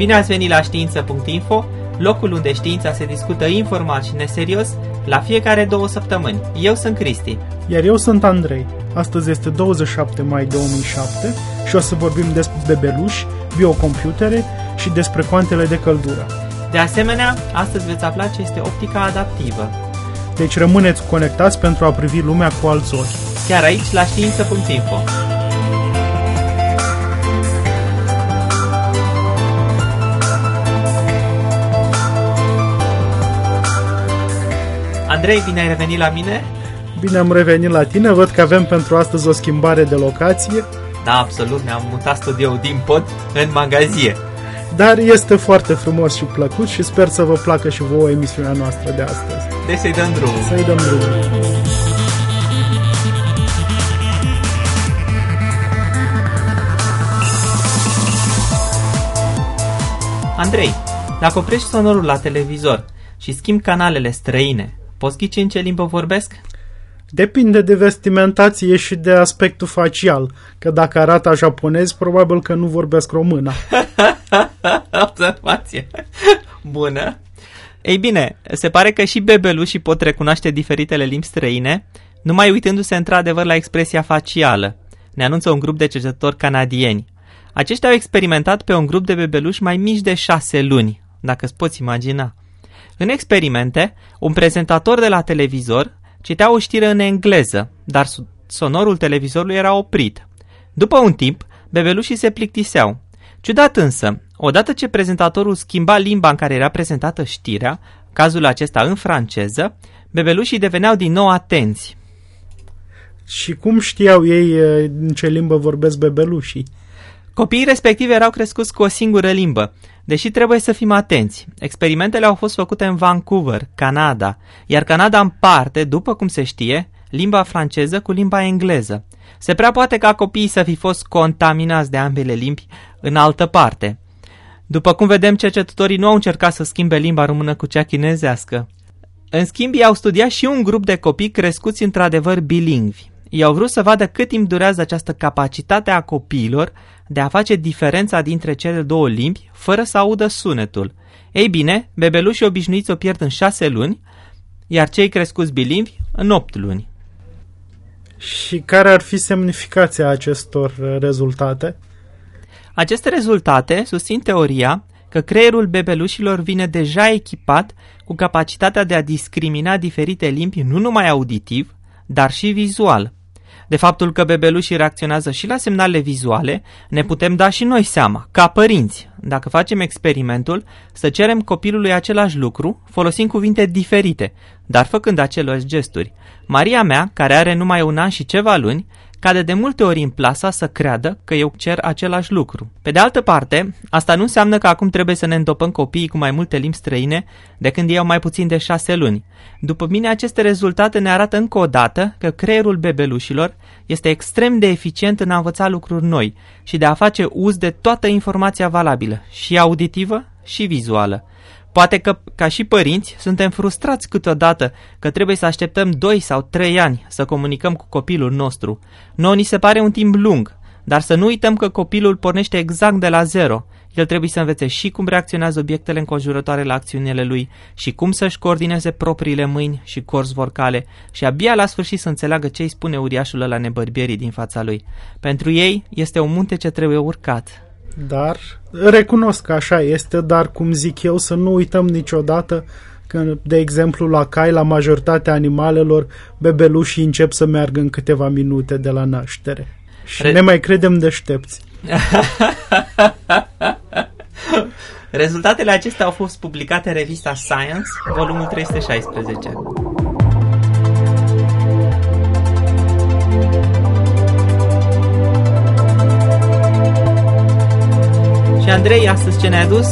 Bine ați venit la știință.info, locul unde știința se discută informal și neserios la fiecare două săptămâni. Eu sunt Cristi. Iar eu sunt Andrei. Astăzi este 27 mai 2007 și o să vorbim despre bebeluși, biocomputere și despre coantele de căldură. De asemenea, astăzi veți afla ce este optica adaptivă. Deci rămâneți conectați pentru a privi lumea cu alți ochi. Chiar aici la știință.info. Andrei, bine ai revenit la mine? Bine am revenit la tine, văd că avem pentru astăzi o schimbare de locație. Da, absolut, ne-am mutat studioul din pod în magazie. Dar este foarte frumos și plăcut și sper să vă placă și vouă emisiunea noastră de astăzi. Deci să-i dăm drumul. Să-i dăm drumul. Andrei, dacă oprești sonorul la televizor și schimbi canalele străine, poți ghici în ce limbă vorbesc? Depinde de vestimentație și de aspectul facial, că dacă arată japonez, probabil că nu vorbesc română. Observație. Bună. Ei bine, se pare că și bebelușii pot recunoaște diferitele limbi străine, numai uitându-se într-adevăr la expresia facială. Ne anunță un grup de cercetători canadieni. Aceștia au experimentat pe un grup de bebeluși mai mici de șase luni, dacă îți poți imagina. În experimente, un prezentator de la televizor citea o știre în engleză, dar sonorul televizorului era oprit. După un timp, bebelușii se plictiseau. Ciudat însă, odată ce prezentatorul schimba limba în care era prezentată știrea, cazul acesta în franceză, bebelușii deveneau din nou atenți. Și cum știau ei în ce limbă vorbesc bebelușii? Copiii respectivi erau crescuți cu o singură limbă, deși trebuie să fim atenți. Experimentele au fost făcute în Vancouver, Canada, iar Canada împarte, după cum se știe, limba franceză cu limba engleză. Se prea poate ca copiii să fi fost contaminați de ambele limbi în altă parte. După cum vedem, cercetătorii nu au încercat să schimbe limba română cu cea chinezească. În schimb, ei au studiat și un grup de copii crescuți într-adevăr bilingvi. Ei au vrut să vadă cât timp durează această capacitate a copiilor de a face diferența dintre cele două limbi fără să audă sunetul. Ei bine, bebelușii obișnuiți o pierd în șase luni, iar cei crescuți bilingvi în opt luni. Și care ar fi semnificația acestor uh, rezultate? Aceste rezultate susțin teoria că creierul bebelușilor vine deja echipat cu capacitatea de a discrimina diferite limbi nu numai auditiv, dar și vizual. De faptul că bebelușii reacționează și la semnale vizuale, ne putem da și noi seama, ca părinți, dacă facem experimentul, să cerem copilului același lucru, folosind cuvinte diferite, dar făcând aceleași gesturi. Maria mea, care are numai un an și ceva luni, cade de multe ori în plasa să creadă că eu cer același lucru. Pe de altă parte, asta nu înseamnă că acum trebuie să ne îndopăm copiii cu mai multe limbi străine de când ei au mai puțin de șase luni. După mine, aceste rezultate ne arată încă o dată că creierul bebelușilor este extrem de eficient în a învăța lucruri noi și de a face uz de toată informația valabilă, și auditivă și vizuală. Poate că, ca și părinți, suntem frustrați câteodată că trebuie să așteptăm 2 sau 3 ani să comunicăm cu copilul nostru. Noi ni se pare un timp lung, dar să nu uităm că copilul pornește exact de la zero. El trebuie să învețe și cum reacționează obiectele înconjurătoare la acțiunile lui și cum să-și coordineze propriile mâini și corzi vocale și abia la sfârșit să înțeleagă ce îi spune uriașul ăla nebărbierii din fața lui. Pentru ei este un munte ce trebuie urcat. Dar recunosc că așa este, dar cum zic eu, să nu uităm niciodată că, de exemplu, la cai, la majoritatea animalelor, bebelușii încep să meargă în câteva minute de la naștere. Și Re- ne mai credem deștepți. Rezultatele acestea au fost publicate în revista Science, volumul 316. Și Andrei, astăzi ce ne-ai adus?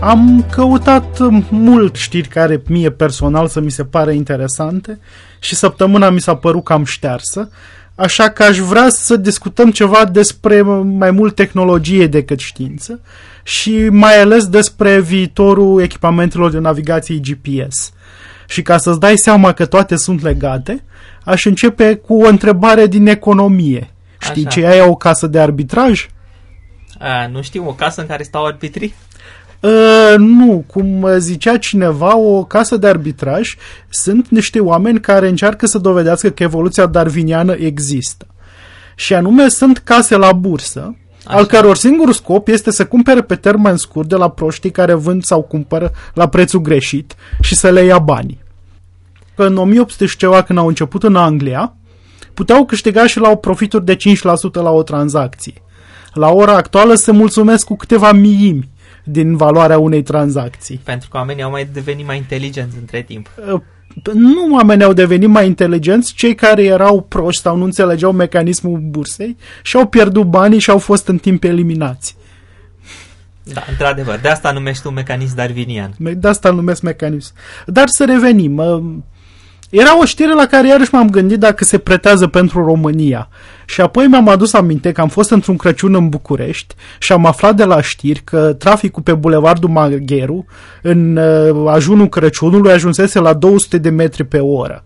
Am căutat mult știri care mie personal să mi se pare interesante și săptămâna mi s-a părut cam ștearsă, așa că aș vrea să discutăm ceva despre mai mult tehnologie decât știință și mai ales despre viitorul echipamentelor de navigație GPS. Și ca să-ți dai seama că toate sunt legate, aș începe cu o întrebare din economie. Știi Așa. ce e o casă de arbitraj? A, nu știu, o casă în care stau arbitrii? Uh, nu, cum zicea cineva, o casă de arbitraj sunt niște oameni care încearcă să dovedească că evoluția darwiniană există. Și anume sunt case la bursă, Așa. al căror singur scop este să cumpere pe termen scurt de la proștii care vând sau cumpără la prețul greșit și să le ia banii. Că în 1800 și ceva, când au început în Anglia, puteau câștiga și la o profituri de 5% la o tranzacție. La ora actuală se mulțumesc cu câteva miimi din valoarea unei tranzacții. Pentru că oamenii au mai devenit mai inteligenți între timp. Uh, nu oamenii au devenit mai inteligenți, cei care erau proști sau nu înțelegeau mecanismul bursei și au pierdut banii și au fost în timp eliminați. Da, într-adevăr. De asta numești un mecanism darwinian. De asta numesc mecanism. Dar să revenim. Era o știre la care iarăși m-am gândit dacă se pretează pentru România. Și apoi mi-am adus aminte că am fost într-un Crăciun în București și am aflat de la știri că traficul pe Bulevardul Magheru în uh, ajunul Crăciunului ajunsese la 200 de metri pe oră.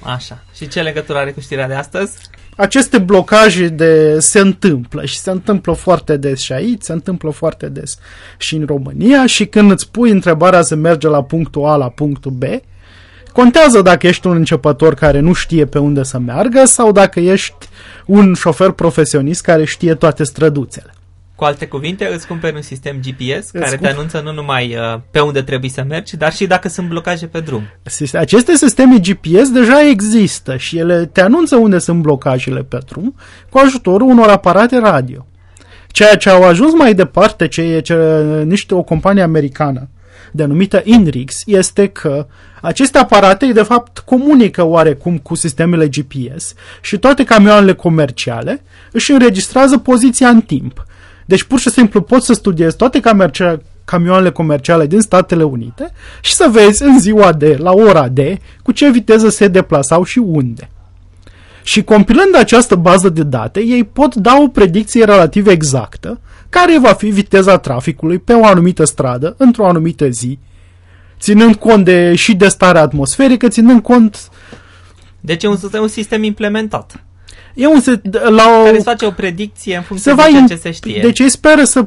Așa. Și ce legătură are cu știrea de astăzi? Aceste blocaje de se întâmplă și se întâmplă foarte des și aici, se întâmplă foarte des și în România și când îți pui întrebarea să merge la punctul A la punctul B, Contează dacă ești un începător care nu știe pe unde să meargă sau dacă ești un șofer profesionist care știe toate străduțele. Cu alte cuvinte, îți cumperi un sistem GPS îți care te anunță nu numai uh, pe unde trebuie să mergi, dar și dacă sunt blocaje pe drum. Aceste sisteme GPS deja există și ele te anunță unde sunt blocajele pe drum cu ajutorul unor aparate radio. Ceea ce au ajuns mai departe, ce e ce, niște o companie americană denumită INRIX, este că aceste aparate, de fapt, comunică oarecum cu sistemele GPS și toate camioanele comerciale își înregistrează poziția în timp. Deci, pur și simplu, poți să studiezi toate camioanele comerciale din Statele Unite și să vezi în ziua de, la ora de, cu ce viteză se deplasau și unde. Și compilând această bază de date, ei pot da o predicție relativ exactă care va fi viteza traficului pe o anumită stradă, într-o anumită zi, ținând cont de, și de starea atmosferică, ținând cont... Deci e un, un sistem implementat. E un, la o, care îți face o predicție în funcție de ceea ce se știe. Deci ei speră să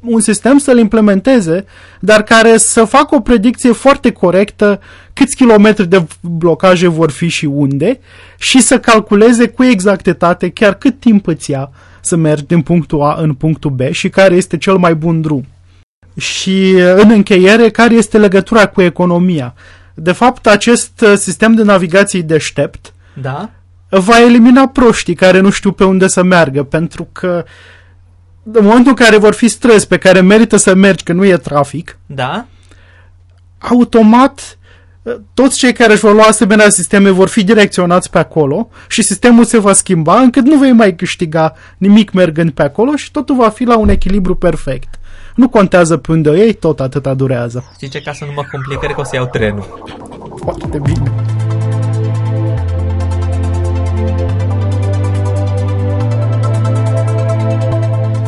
un sistem să-l implementeze, dar care să facă o predicție foarte corectă câți kilometri de blocaje vor fi și unde și să calculeze cu exactitate chiar cât timp îți ia să mergi din punctul A în punctul B și care este cel mai bun drum. Și în încheiere, care este legătura cu economia? De fapt, acest sistem de navigație deștept da? va elimina proștii care nu știu pe unde să meargă, pentru că în momentul în care vor fi străzi pe care merită să mergi, că nu e trafic, da? automat toți cei care își vor lua asemenea sisteme vor fi direcționați pe acolo și sistemul se va schimba încât nu vei mai câștiga nimic mergând pe acolo și totul va fi la un echilibru perfect. Nu contează pe unde o iei, tot atâta durează. Zice ca să nu mă complic, că o să iau trenul. Foarte bine.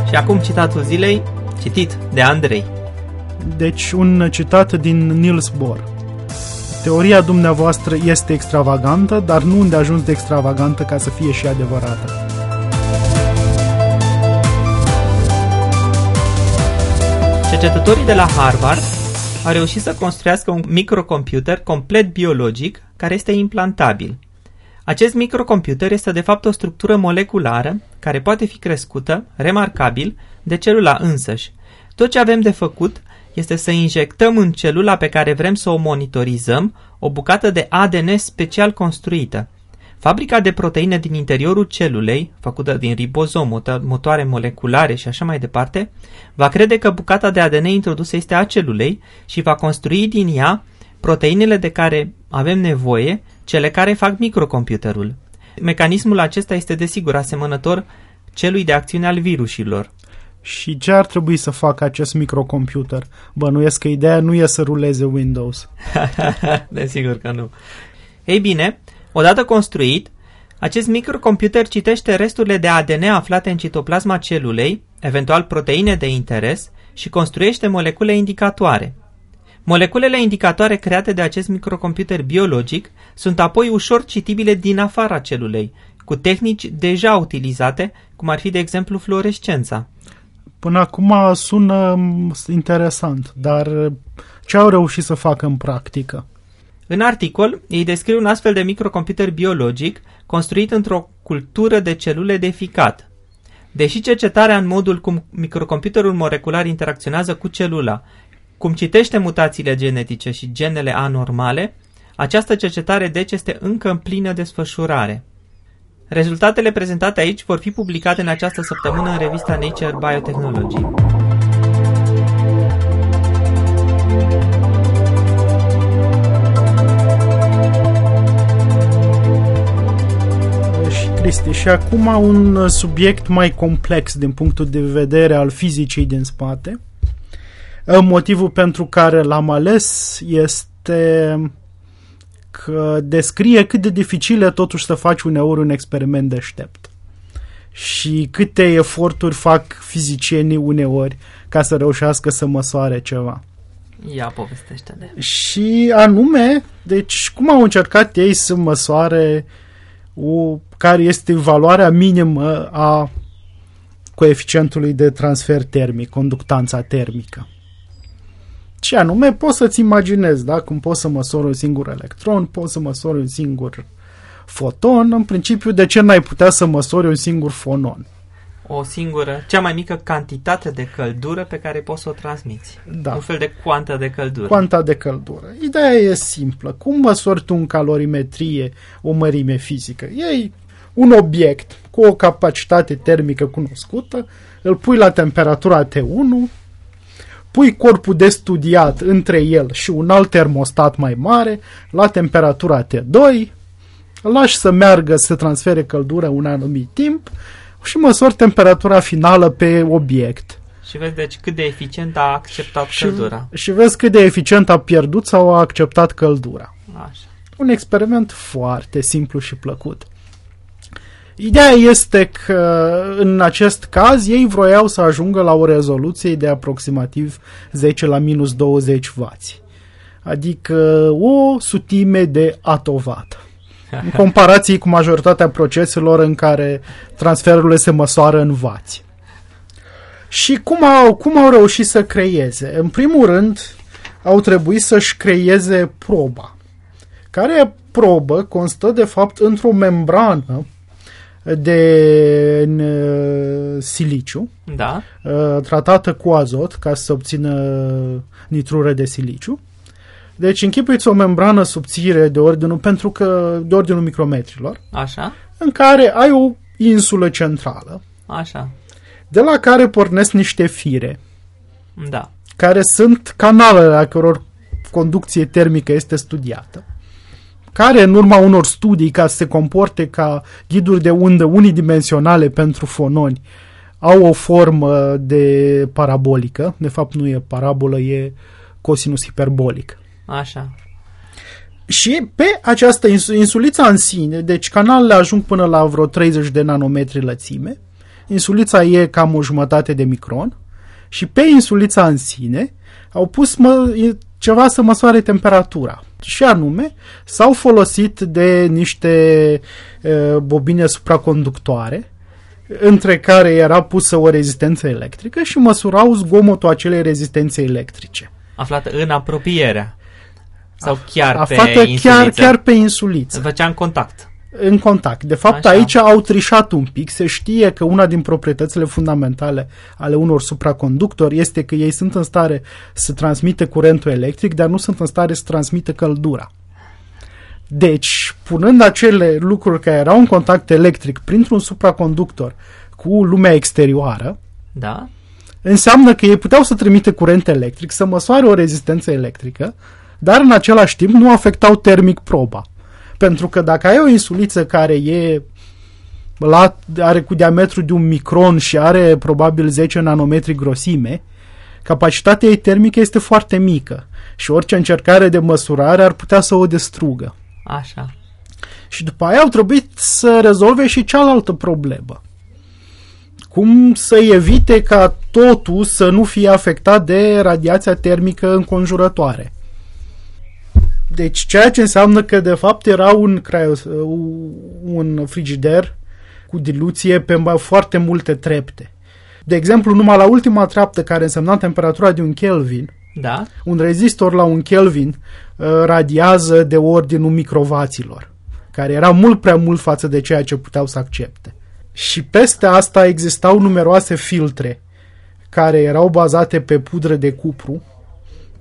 Și acum citatul zilei, citit de Andrei. Deci un citat din Niels Bohr. Teoria dumneavoastră este extravagantă, dar nu unde ajuns de extravagantă ca să fie și adevărată. Cercetătorii de la Harvard au reușit să construiască un microcomputer complet biologic care este implantabil. Acest microcomputer este de fapt o structură moleculară care poate fi crescută, remarcabil, de celula însăși. Tot ce avem de făcut este să injectăm în celula pe care vrem să o monitorizăm o bucată de ADN special construită. Fabrica de proteine din interiorul celulei, făcută din ribozom, motoare moleculare și așa mai departe, va crede că bucata de ADN introdusă este a celulei și va construi din ea proteinele de care avem nevoie, cele care fac microcomputerul. Mecanismul acesta este desigur asemănător celui de acțiune al virusilor. Și ce ar trebui să facă acest microcomputer? Bănuiesc că ideea nu e să ruleze Windows. Desigur că nu. Ei bine, odată construit, acest microcomputer citește resturile de ADN aflate în citoplasma celulei, eventual proteine de interes, și construiește molecule indicatoare. Moleculele indicatoare create de acest microcomputer biologic sunt apoi ușor citibile din afara celulei, cu tehnici deja utilizate, cum ar fi de exemplu fluorescența. Până acum sună interesant, dar ce au reușit să facă în practică? În articol, ei descriu un astfel de microcomputer biologic construit într-o cultură de celule de ficat. Deși cercetarea în modul cum microcomputerul molecular interacționează cu celula, cum citește mutațiile genetice și genele anormale, această cercetare deci este încă în plină desfășurare. Rezultatele prezentate aici vor fi publicate în această săptămână în revista Nature Biotechnology. Cristi, și acum un subiect mai complex din punctul de vedere al fizicii din spate. Motivul pentru care l-am ales este că descrie cât de dificil e totuși să faci uneori un experiment deștept. Și câte eforturi fac fizicienii uneori ca să reușească să măsoare ceva. Ia povestește de Și anume, deci cum au încercat ei să măsoare o, care este valoarea minimă a coeficientului de transfer termic, conductanța termică. Ce anume, poți să-ți imaginezi, da? Cum poți să măsori un singur electron, poți să măsori un singur foton, în principiu, de ce n-ai putea să măsori un singur fonon? O singură, cea mai mică cantitate de căldură pe care poți să o transmiți. Da. Un fel de cuantă de căldură. Cuanta de căldură. Ideea e simplă. Cum măsori tu în calorimetrie o mărime fizică? Ei un obiect cu o capacitate termică cunoscută, îl pui la temperatura T1, pui corpul de studiat între el și un alt termostat mai mare la temperatura T2, lași să meargă, să transfere căldură un anumit timp și măsori temperatura finală pe obiect. Și vezi deci cât de eficient a acceptat și, căldura. Și vezi cât de eficient a pierdut sau a acceptat căldura. Așa. Un experiment foarte simplu și plăcut. Ideea este că în acest caz ei vroiau să ajungă la o rezoluție de aproximativ 10 la minus 20 W, adică o sutime de atovat. În comparație cu majoritatea proceselor în care transferurile se măsoară în vați. Și cum au, cum au reușit să creeze? În primul rând, au trebuit să-și creeze proba, care probă constă de fapt într-o membrană de uh, siliciu, da. uh, tratată cu azot ca să obțină nitrură de siliciu. Deci închipuiți o membrană subțire de ordinul, pentru că de ordinul micrometrilor, Așa. în care ai o insulă centrală, Așa. de la care pornesc niște fire, Da. care sunt canalele a căror conducție termică este studiată care în urma unor studii ca să se comporte ca ghiduri de undă unidimensionale pentru fononi au o formă de parabolică. De fapt nu e parabolă, e cosinus hiperbolic. Așa. Și pe această insulița în sine, deci canalele ajung până la vreo 30 de nanometri lățime, insulița e cam o jumătate de micron și pe insulița în sine au pus mă, ceva să măsoare temperatura. Și anume, s-au folosit de niște uh, bobine supraconductoare, între care era pusă o rezistență electrică și măsurau zgomotul acelei rezistențe electrice. Aflată în apropierea. Sau chiar Aflată pe insuliță. chiar, chiar pe insuliță. Făcea în contact în contact. De fapt, Așa. aici au trișat un pic. Se știe că una din proprietățile fundamentale ale unor supraconductori este că ei sunt în stare să transmită curentul electric, dar nu sunt în stare să transmită căldura. Deci, punând acele lucruri care erau în contact electric printr-un supraconductor cu lumea exterioară, da. înseamnă că ei puteau să trimite curent electric, să măsoare o rezistență electrică, dar în același timp nu afectau termic proba. Pentru că dacă ai o insuliță care e la, are cu diametru de un micron și are probabil 10 nanometri grosime, capacitatea ei termică este foarte mică și orice încercare de măsurare ar putea să o destrugă. Așa. Și după aia au trebuit să rezolve și cealaltă problemă. Cum să evite ca totul să nu fie afectat de radiația termică înconjurătoare. Deci ceea ce înseamnă că de fapt era un, craios, un frigider cu diluție pe foarte multe trepte. De exemplu, numai la ultima treaptă care însemna temperatura de un Kelvin, Da? un rezistor la un Kelvin uh, radiază de ordinul microvaților, care era mult prea mult față de ceea ce puteau să accepte. Și peste asta existau numeroase filtre care erau bazate pe pudră de cupru,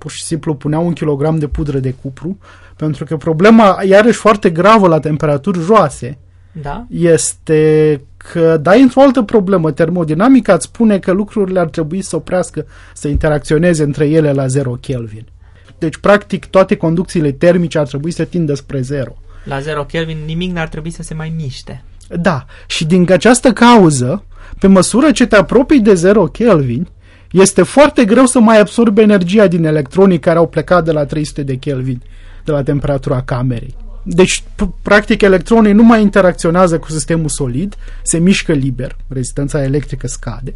pur și simplu puneau un kilogram de pudră de cupru, pentru că problema, iarăși foarte gravă la temperaturi joase, Da? este că dai într-o altă problemă. Termodinamica îți spune că lucrurile ar trebui să oprească, să interacționeze între ele la 0 Kelvin. Deci, practic, toate conducțiile termice ar trebui să tindă spre 0. La 0 Kelvin nimic n-ar trebui să se mai miște. Da, și din această cauză, pe măsură ce te apropii de 0 Kelvin, este foarte greu să mai absorbi energia din electronii care au plecat de la 300 de Kelvin, de la temperatura camerei. Deci, p- practic, electronii nu mai interacționează cu sistemul solid, se mișcă liber, rezistența electrică scade,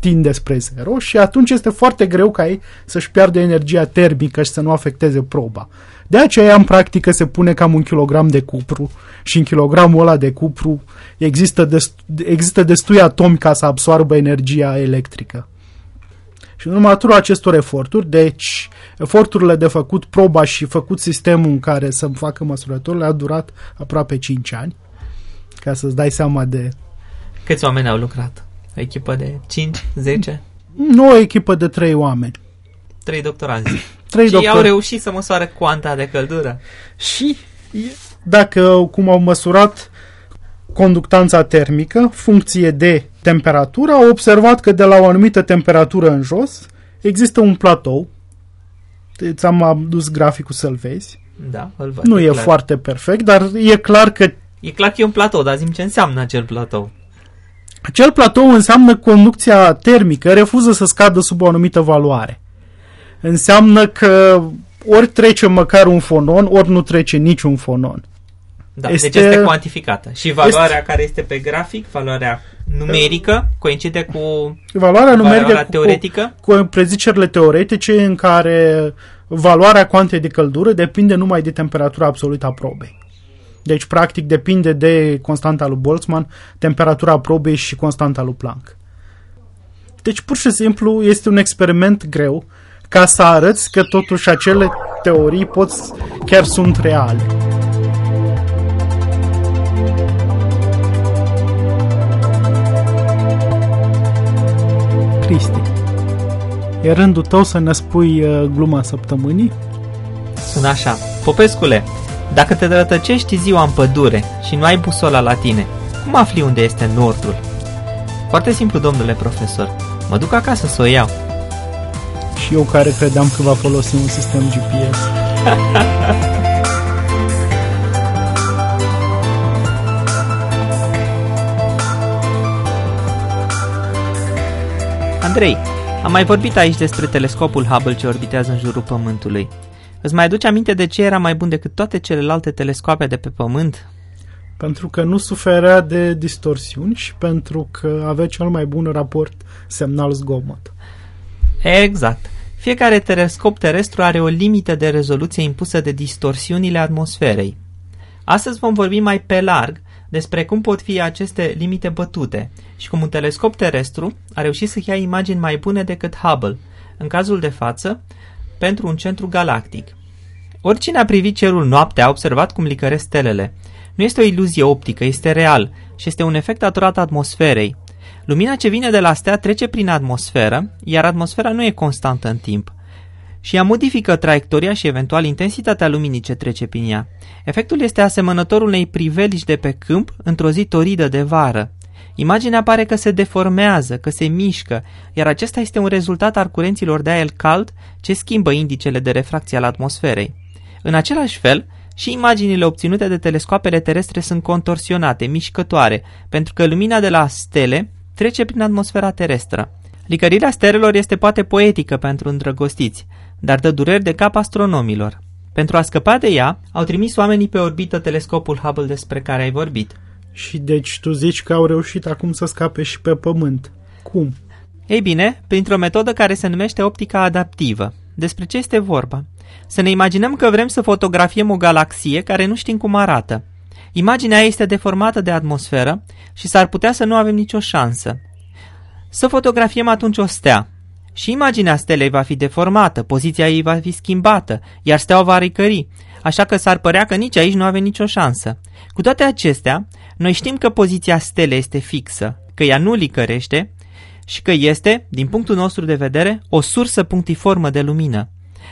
tinde spre zero și atunci este foarte greu ca ei să-și piardă energia termică și să nu afecteze proba. De aceea, în practică, se pune cam un kilogram de cupru și în kilogramul ăla de cupru există, dest- există destui atomi ca să absoarbă energia electrică. Și în următorul acestor eforturi, deci eforturile de făcut proba și făcut sistemul în care să facă măsurătorile a durat aproape 5 ani, ca să-ți dai seama de Câți oameni au lucrat? O echipă de 5, 10, nu o echipă de 3 oameni. 3 doctoranți. Trei și ei au doctori. reușit să măsoare cuanta de căldură. Și dacă, cum au măsurat conductanța termică, funcție de temperatură, au observat că de la o anumită temperatură în jos există un platou. Ți-am adus graficul să-l vezi. Da, îl văd. Nu e clar. foarte perfect, dar e clar că E clar că e un platou, dar zim ce înseamnă acel platou. acel platou înseamnă conducția termică refuză să scadă sub o anumită valoare. Înseamnă că ori trece măcar un fonon, ori nu trece niciun fonon. Da, Este- deci este cuantificată. Și valoarea care este pe grafic, valoarea numerică, coincide cu Valoarea numerică valoarea cu, teoretică? cu prezicerile teoretice în care valoarea cuantei de căldură depinde numai de temperatura absolută a probei. Deci, practic, depinde de constanta lui Boltzmann, temperatura probei și constanta lui Planck. Deci, pur și simplu, este un experiment greu ca să arăți că totuși acele teorii pot, chiar sunt reale. Cristi, e rândul tău să ne spui uh, gluma săptămânii? Sună așa. Popescule, dacă te rătăcești ziua în pădure și nu ai busola la tine, cum afli unde este nordul? Foarte simplu, domnule profesor. Mă duc acasă să o iau. Și eu care credeam că va folosi un sistem GPS. Andrei, am mai vorbit aici despre telescopul Hubble ce orbitează în jurul Pământului. Îți mai aduce aminte de ce era mai bun decât toate celelalte telescoape de pe Pământ? Pentru că nu suferea de distorsiuni și pentru că avea cel mai bun raport semnal-zgomot. Exact. Fiecare telescop terestru are o limită de rezoluție impusă de distorsiunile atmosferei. Astăzi vom vorbi mai pe larg despre cum pot fi aceste limite bătute și cum un telescop terestru a reușit să ia imagini mai bune decât Hubble, în cazul de față, pentru un centru galactic. Oricine a privit cerul noaptea a observat cum licăresc stelele. Nu este o iluzie optică, este real și este un efect datorat atmosferei. Lumina ce vine de la stea trece prin atmosferă, iar atmosfera nu e constantă în timp. Și ea modifică traiectoria și eventual intensitatea luminii ce trece prin ea. Efectul este asemănător unei priveliști de pe câmp într-o zi toridă de vară. Imaginea pare că se deformează, că se mișcă, iar acesta este un rezultat al curenților de aer cald ce schimbă indicele de refracție al atmosferei. În același fel, și imaginile obținute de telescoapele terestre sunt contorsionate, mișcătoare, pentru că lumina de la stele trece prin atmosfera terestră. Licărirea stelelor este poate poetică pentru îndrăgostiți, dar dă dureri de cap astronomilor. Pentru a scăpa de ea, au trimis oamenii pe orbită telescopul Hubble despre care ai vorbit. Și deci tu zici că au reușit acum să scape și pe pământ. Cum? Ei bine, printr-o metodă care se numește optica adaptivă. Despre ce este vorba? Să ne imaginăm că vrem să fotografiem o galaxie care nu știm cum arată. Imaginea este deformată de atmosferă și s-ar putea să nu avem nicio șansă. Să fotografiem atunci o stea. Și imaginea stelei va fi deformată, poziția ei va fi schimbată, iar steaua va ricări, așa că s-ar părea că nici aici nu avem nicio șansă. Cu toate acestea, noi știm că poziția stelei este fixă, că ea nu licărește și că este, din punctul nostru de vedere, o sursă punctiformă de lumină.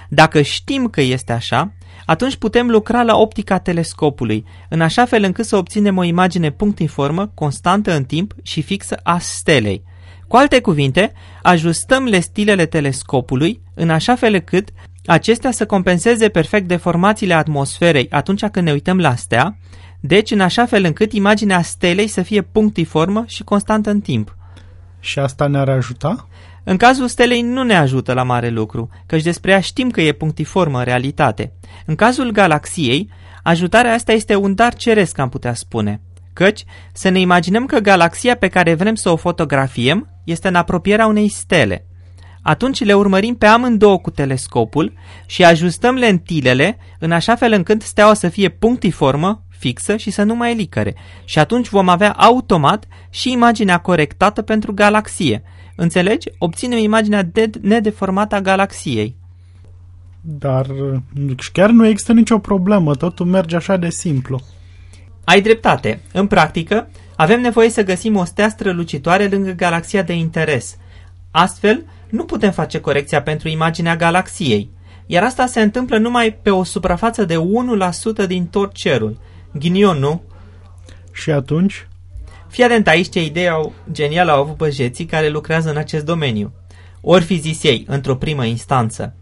Dacă știm că este așa, atunci putem lucra la optica telescopului, în așa fel încât să obținem o imagine punctiformă, constantă în timp și fixă a stelei. Cu alte cuvinte, ajustăm lestilele telescopului în așa fel încât acestea să compenseze perfect deformațiile atmosferei atunci când ne uităm la stea, deci în așa fel încât imaginea stelei să fie punctiformă și constantă în timp. Și asta ne-ar ajuta? În cazul stelei nu ne ajută la mare lucru, căci despre ea știm că e punctiformă în realitate. În cazul galaxiei, ajutarea asta este un dar ceresc, am putea spune. Căci, să ne imaginăm că galaxia pe care vrem să o fotografiem este în apropierea unei stele. Atunci le urmărim pe amândouă cu telescopul și ajustăm lentilele în așa fel încât steaua să fie punctiformă, fixă și să nu mai licăre. Și atunci vom avea automat și imaginea corectată pentru galaxie. Înțelegi? Obținem imaginea de nedeformată a galaxiei. Dar chiar nu există nicio problemă, totul merge așa de simplu. Ai dreptate. În practică, avem nevoie să găsim o stea strălucitoare lângă galaxia de interes. Astfel, nu putem face corecția pentru imaginea galaxiei, iar asta se întâmplă numai pe o suprafață de 1% din tot cerul. Ghinion, nu? Și atunci? Fii atent aici ce idee au, genială au avut băjeții care lucrează în acest domeniu. Ori fi zis ei, într-o primă instanță.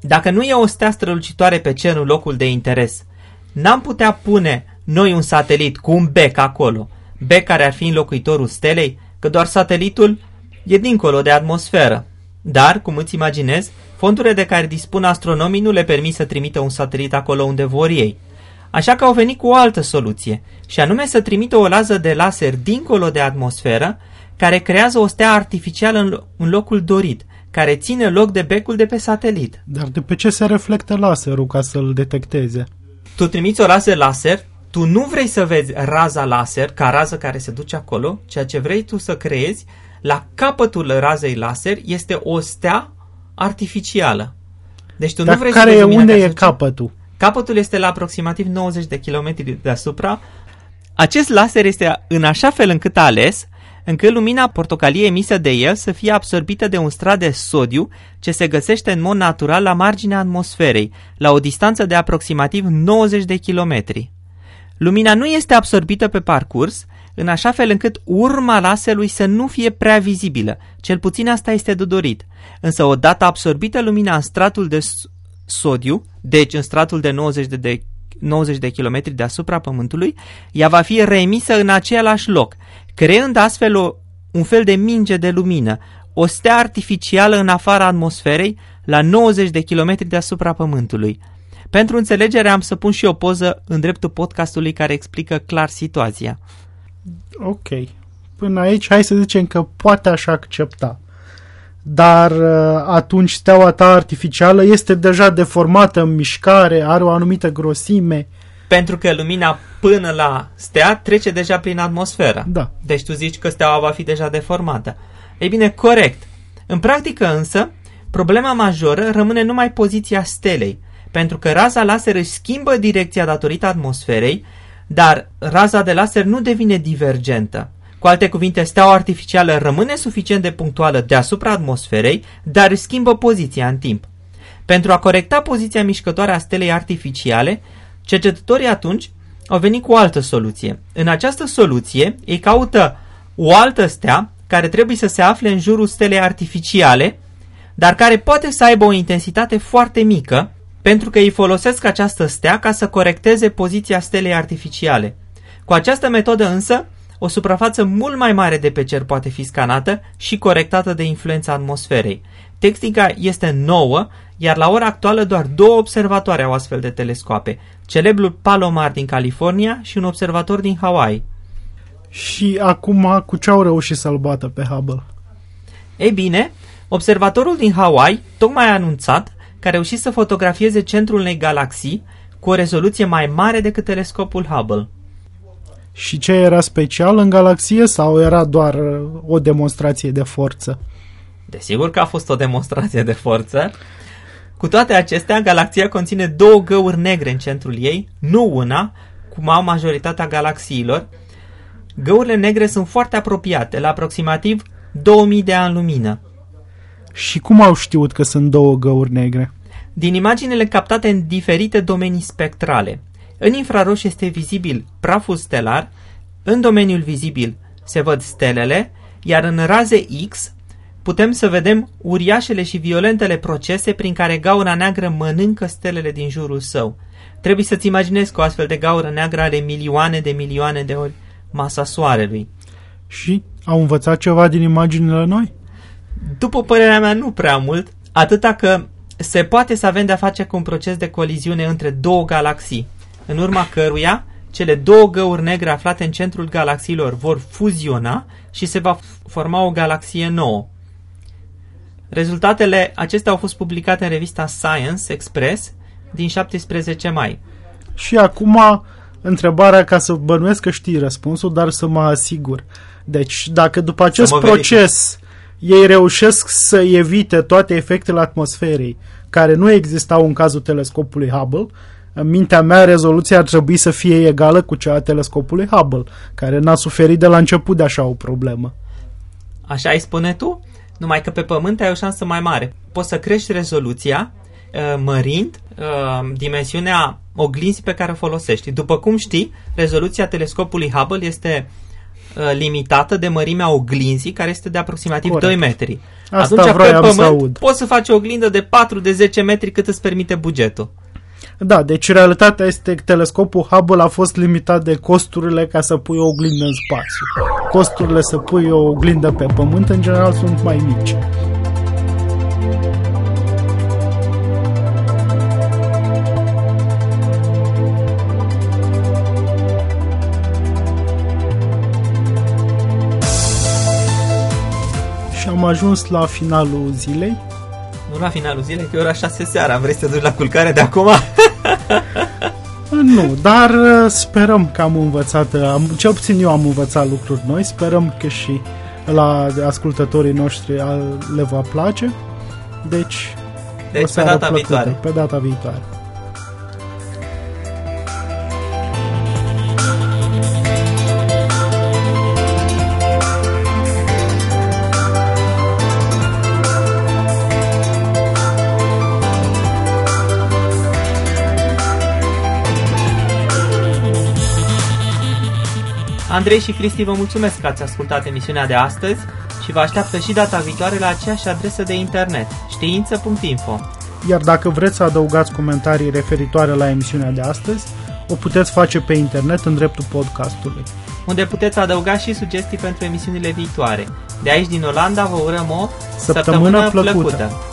Dacă nu e o stea strălucitoare pe cerul locul de interes, n-am putea pune noi un satelit cu un bec acolo, bec care ar fi înlocuitorul stelei, că doar satelitul e dincolo de atmosferă. Dar, cum îți imaginezi, fondurile de care dispun astronomii nu le permit să trimită un satelit acolo unde vor ei. Așa că au venit cu o altă soluție, și anume să trimită o lază de laser dincolo de atmosferă, care creează o stea artificială în locul dorit, care ține loc de becul de pe satelit. Dar de pe ce se reflectă laserul ca să-l detecteze? Tu trimiți o rază laser, tu nu vrei să vezi raza laser ca rază care se duce acolo, ceea ce vrei tu să creezi la capătul razei laser este o stea artificială. Deci tu Dar nu vrei care să e vezi unde e ca capătul? Capătul este la aproximativ 90 de kilometri deasupra. Acest laser este în așa fel încât a ales încât lumina portocalie emisă de el să fie absorbită de un strat de sodiu ce se găsește în mod natural la marginea atmosferei, la o distanță de aproximativ 90 de kilometri. Lumina nu este absorbită pe parcurs, în așa fel încât urma laserului să nu fie prea vizibilă, cel puțin asta este de dorit. Însă odată absorbită lumina în stratul de sodiu, deci în stratul de 90 de, de 90 de kilometri deasupra Pământului, ea va fi reemisă în același loc, creând astfel o, un fel de minge de lumină, o stea artificială în afara atmosferei, la 90 de kilometri deasupra Pământului. Pentru înțelegere am să pun și o poză în dreptul podcastului care explică clar situația. Ok. Până aici hai să zicem că poate aș accepta. Dar uh, atunci steaua ta artificială este deja deformată în mișcare, are o anumită grosime. Pentru că lumina până la stea trece deja prin atmosferă. Da. Deci tu zici că steaua va fi deja deformată. Ei bine, corect. În practică însă, problema majoră rămâne numai poziția stelei, pentru că raza laser își schimbă direcția datorită atmosferei, dar raza de laser nu devine divergentă. Cu alte cuvinte, steaua artificială rămâne suficient de punctuală deasupra atmosferei, dar își schimbă poziția în timp. Pentru a corecta poziția mișcătoare a stelei artificiale, cercetătorii atunci au venit cu o altă soluție. În această soluție, ei caută o altă stea care trebuie să se afle în jurul stelei artificiale, dar care poate să aibă o intensitate foarte mică, pentru că ei folosesc această stea ca să corecteze poziția stelei artificiale. Cu această metodă însă, o suprafață mult mai mare de pe cer poate fi scanată și corectată de influența atmosferei. Tehnica este nouă, iar la ora actuală doar două observatoare au astfel de telescoape, celebrul Palomar din California și un observator din Hawaii. Și acum cu ce au reușit să-l bată pe Hubble? Ei bine, observatorul din Hawaii tocmai a anunțat că a reușit să fotografieze centrul unei galaxii cu o rezoluție mai mare decât telescopul Hubble. Și ce era special în galaxie sau era doar uh, o demonstrație de forță? Desigur că a fost o demonstrație de forță. Cu toate acestea, galaxia conține două găuri negre în centrul ei, nu una, cum au majoritatea galaxiilor. Găurile negre sunt foarte apropiate, la aproximativ 2000 de ani lumină. Și cum au știut că sunt două găuri negre? Din imaginele captate în diferite domenii spectrale. În infraroș este vizibil praful stelar, în domeniul vizibil se văd stelele, iar în raze X putem să vedem uriașele și violentele procese prin care gaura neagră mănâncă stelele din jurul său. Trebuie să-ți imaginezi că o astfel de gaură neagră are milioane de milioane de ori masa Soarelui. Și au învățat ceva din imaginile noi? După părerea mea, nu prea mult, atâta că se poate să avem de-a face cu un proces de coliziune între două galaxii, în urma căruia cele două găuri negre aflate în centrul galaxiilor vor fuziona și se va forma o galaxie nouă. Rezultatele acestea au fost publicate în revista Science Express din 17 mai. Și acum întrebarea ca să bănuiesc că știi răspunsul, dar să mă asigur. Deci, dacă după acest proces ei reușesc să evite toate efectele atmosferei care nu existau în cazul telescopului Hubble, în mintea mea rezoluția ar trebui să fie egală cu cea a telescopului Hubble, care n-a suferit de la început de așa o problemă. Așa ai spune tu? Numai că pe Pământ ai o șansă mai mare. Poți să crești rezoluția uh, mărind uh, dimensiunea oglinzii pe care o folosești. După cum știi, rezoluția telescopului Hubble este uh, limitată de mărimea oglinzii, care este de aproximativ Corect. 2 metri. Asta Atunci, pe Pământ, să aud. poți să faci o oglindă de 4 de 10 metri cât îți permite bugetul. Da, deci realitatea este că telescopul Hubble a fost limitat de costurile ca să pui o oglindă în spațiu. Costurile să pui o oglindă pe pământ în general sunt mai mici. Am ajuns la finalul zilei. Nu la finalul zilei, că e ora 6 seara. Vrei să te duci la culcare de acum? nu, dar uh, sperăm că am învățat, uh, am, cel puțin eu am învățat lucruri noi, sperăm că și la ascultătorii noștri le va place. Deci, deci pe data plăcută, viitoare. Pe data viitoare. Andrei și Cristi, vă mulțumesc că ați ascultat emisiunea de astăzi și vă așteaptă și data viitoare la aceeași adresă de internet, știință.info. Iar dacă vreți să adăugați comentarii referitoare la emisiunea de astăzi, o puteți face pe internet în dreptul podcastului. Unde puteți adăuga și sugestii pentru emisiunile viitoare. De aici din Olanda vă urăm o săptămână, săptămână plăcută. plăcută.